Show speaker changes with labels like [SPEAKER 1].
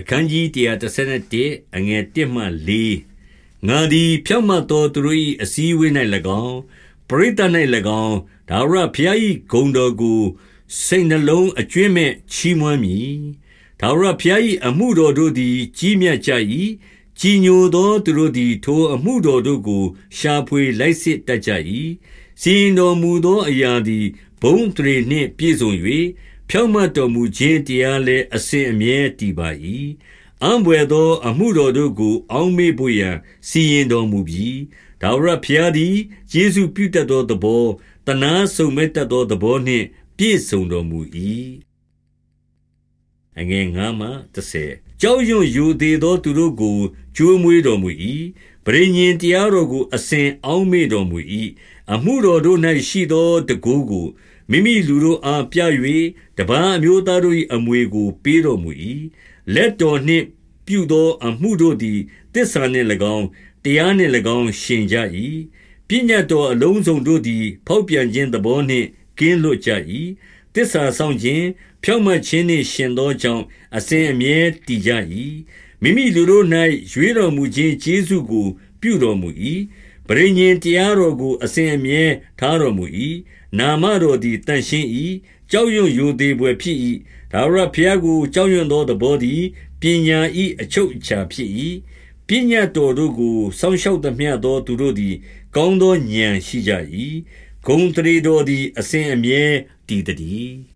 [SPEAKER 1] အခန်းကြီး131အငယ်1မှ4ငါသည်ဖြောင့်မတ်သောသူတို့၏အစည်းအဝေး၌၎င်းပရိသတ်၌၎င်းဒါဝရဘုရား၏ဂုဏ်တော်ကိုစိတ်နှလုံးအကျွင့်မဲ့ချီးမွမ်းမည်ဒါဝရဘုရား၏အမှုတော်တို့သည် ကြီးမြတ်ကြ၏ကြီးညိုသောသူတို့သည် ထိုအမှုတော်တို့ကို ရှာဖွေလိုက်စစ်တတ်ကြ၏စီရင်တော်မူသောအရာသည်ဘုံတရေနှင့်ပြည့်စုံ၍ ဖြောင့်မတ်တော်မူခြင်းတရားလည်းအစဉ်အမြဲတည်ပါ၏အံဘွယ်သော အမှုတော်တို့ကို အောက်မေ့ဖို့ရန်စီရင်တော်မူပြီးဒါဝရဘုရားသည်ယေရှုပြုတတ်သောသဘောတနာဆုံမဲ့တတ်သောသဘောနှင့် ပြည့်စုံတော်မူ၏အငယ်9မှ30ကြောက်ရွံ့ယူသေးသောသူတို့ကိုကြိုးမွေးတော်မူ၏ ပရိညင်တရားတော်ကို အစဉ်အောက်မေ့တော်မူ၏အမှုတော်တို့၌ရှိသောတကူကိုမိမိလူတို့အားပြ၍တပန်းအမျိုးသားတို့၏အမွေကို ပေးတော်မူ၏လက်တော်နှင့်ပြုသောအမှုတို့သည်တစ္ဆာနှင့်၎င်းတရားနှင့်၎င်းရှင်ကြ၏ပညာတော်အလုံးစုံတို့သည် ဖောက်ပြန်ခြင်းသဘောနှင့်ကင်းလွတ်ကြ၏တစ္ဆာဆောင်ခြင်းဖြောင့်မတ်ခြင်းနှင့်ရှင်သောကြောင့်အစဉ်အမြဲတည်ကြ၏ မိမိလူတို့၌ရွေးတော်မူခြင်းကျေးဇူးကို ပြုတော်မူ၏ပရိညင်တရားတော်ကို အစဉ်အမြဲထားတော်မူ၏နာမတော်သည်တန်ရှင်း၏ကြောက်ရွံ့ယိုသေးပွေဖြစ်၏ဒါဝရဘုရားကိုကြောက်ရွံ့သောသဘောသည်ပညာ၏အချုပ်အခြာဖြစ်၏ပညာတော်တို့ကိုစောင့်ရှောက်သမျှသောသူတို့သည် ကောင်းသောဉာဏ်ရှိကြ၏ဂုံတရေတော်သည် အစဉ်အမြဲတည်တည်